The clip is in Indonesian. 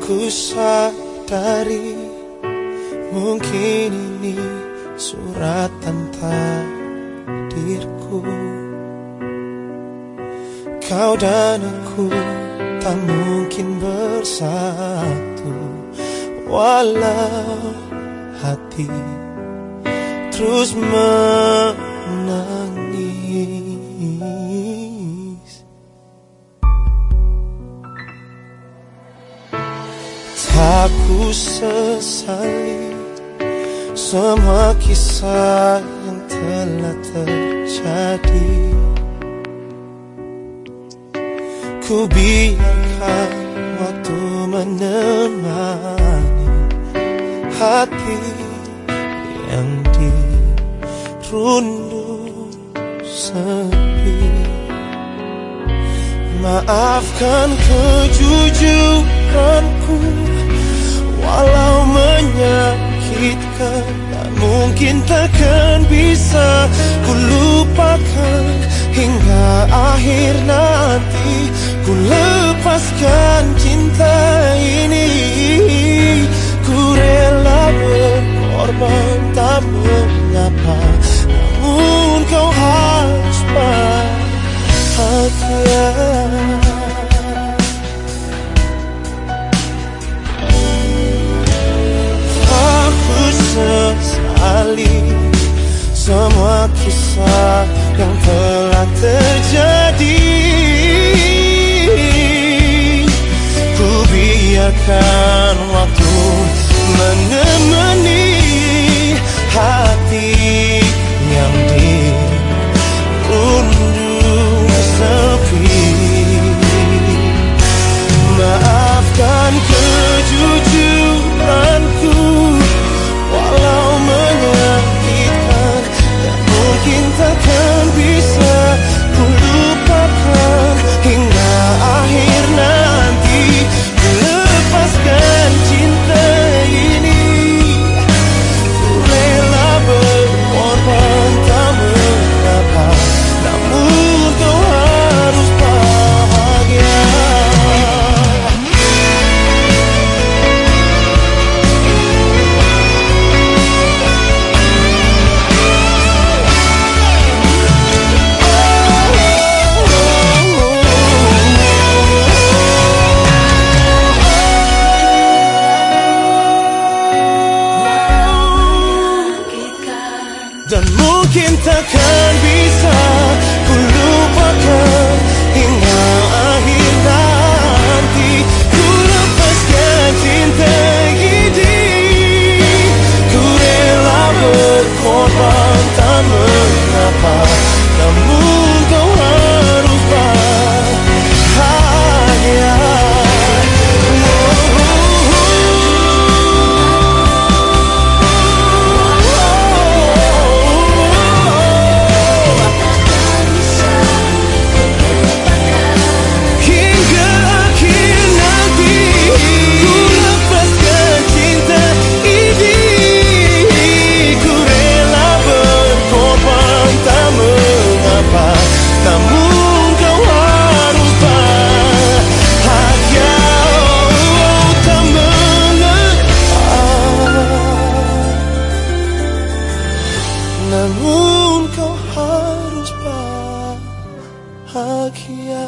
ku sadari Mungkin ini suratan takdirku. Kau dan aku tak mungkin bersatu Walau hati terus menangis Tak ku sesali semua kisah yang telah terjadi. Ku biarkan waktu menemani hati yang dirundung sepi. Maafkan kejujuranku Walau menyakitkan Tak mungkin takkan bisa Ku lupakan hingga akhir nanti. Ku lepaskan cinta ini Ku rela berkorban tak mengapa. Namun kau harus bahagia sesali semua kisah yang telah terjadi. Ku biarkan mungkin takkan bisa Namun kau harus bahagia.